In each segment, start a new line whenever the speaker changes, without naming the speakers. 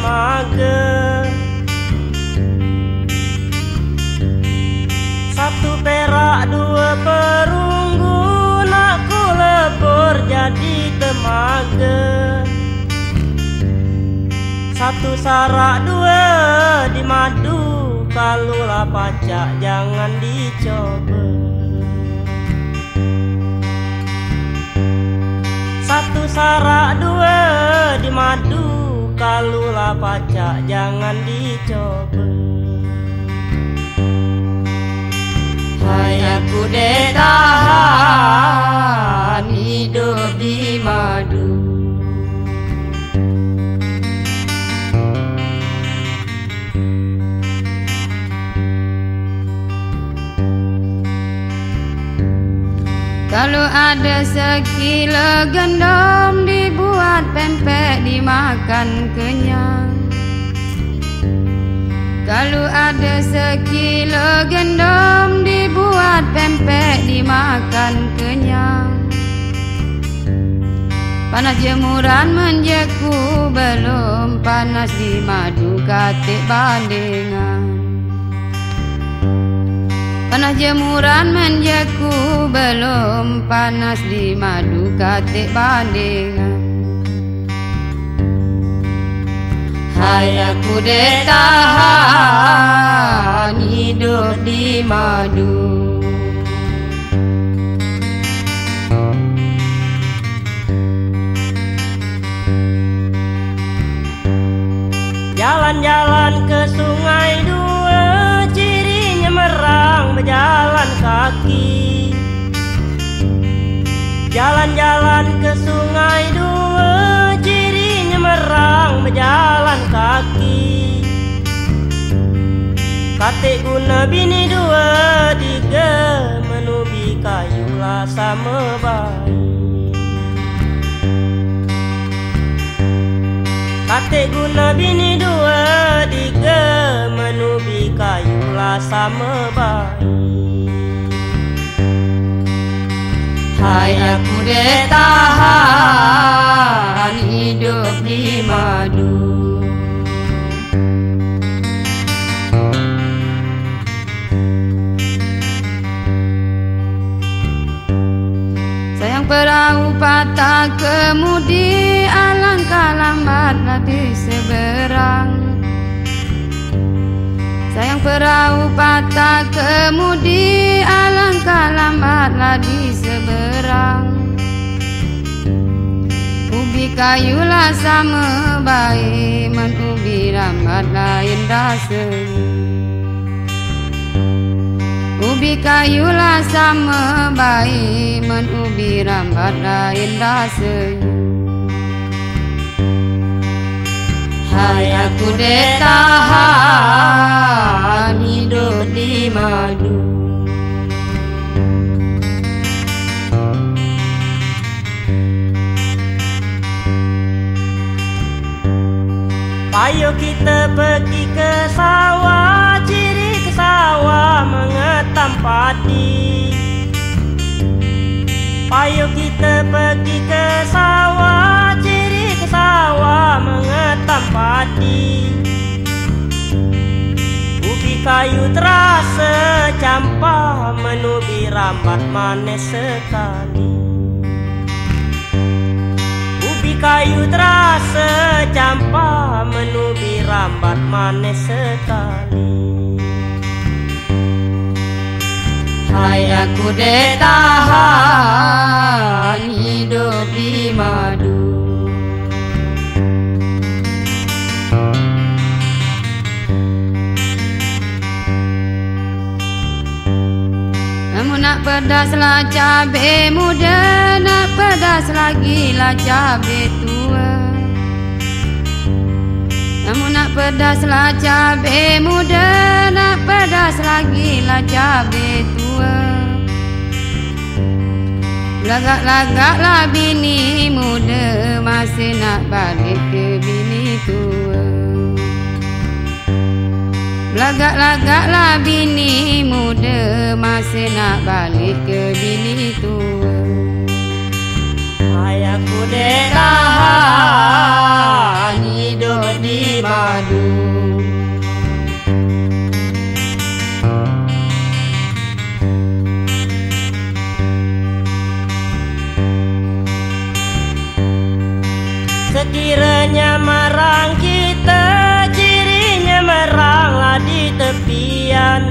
temaga Satu perak dua perunggu Nak ku lebur jadi temaga. Satu sarak dua di madu Kalulah pacak jangan dicoba. Satu sarak dua di madu Kalulah pacak jangan dicoba.
Hai aku dek tahan hidup di madu. Kalau ada sekilo gendam dibuat pempek dimakan kenyang. Kalau ada sekilo gendam dibuat pempek dimakan kenyang. Panas jemuran menjeku belum panas di madu katik bandingan. Panas jemuran menjeku belum panas di madu katik bandingan Hai aku dek tahan hidup di madu.
Jalan-jalan ke sungai dua Cirinya merang berjalan kaki. Jalan-jalan ke sungai dua berjalan kaki. Katik guna bini dua Tiga menubi kayu lah sama baik Katik guna bini dua Tiga menubi kayu lah sama baik
Hai aku dek tahan hidup di madu perahu patah kemudi Alangkah lambatlah di seberang. Sayang perahu patah kemudi Alangkah lambatlah di seberang. Ubi kayulah sama baik Men ubi lambat lain rasanya Ubi kayulah sama baik Men ubi rambat lain rasanya Hai aku dek tahan hidup di madu.
Ayo kita pergi ke sawah Ciri ke sawah mengetam padi Ayo kita pergi ke sawah Ciri ke sawah mengetam padi. Ubi kayu terasa campah Menubi rambat manis sekali. Ubi kayu terasa campah menubi rambat manis sekali
Hai aku dek tahan hidup di madu. Namun nak pedas lah cabai muda Nak pedas lagi lah cabai tua. Namun nak pedas lah cabai muda Nak pedas lagi lah cabai tua Lagak-lagaklah bini muda Masih nak balik ke bini tua. Lagak-lagaklah bini muda Masih nak balik ke bini tua.
Hai aku Sekiranya marang kita Cirinya maranglah di tepian.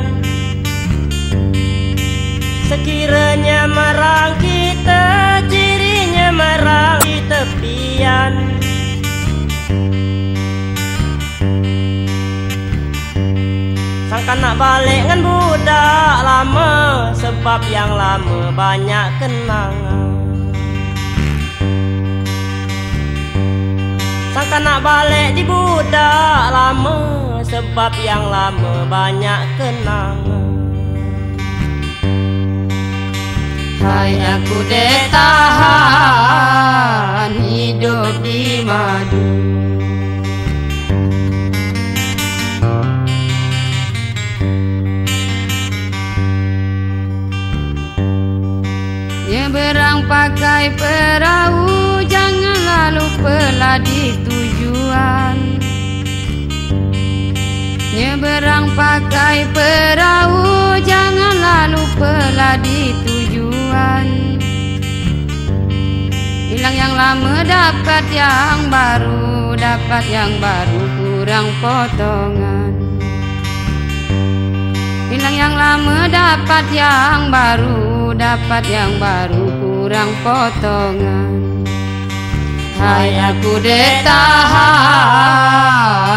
Sekiranya marang kita Cirinya marang di tepian. Sangka nak balik dengan budak lama Sebab yang lama banyak kenangan Sangka nak balik di budak lama Sebab yang lama banyak kenangan.
Hai aku dek tahan hidup di madu. Nyeberang pakai perahu Jangan lalu pelah di Pakai perahu Jangan lalu pelah di tujuan Hilang yang lama dapat yang baru Dapat yang baru kurang potongan. Hilang yang lama dapat yang baru dapat yang baru kurang potongan. Hai aku dek tahan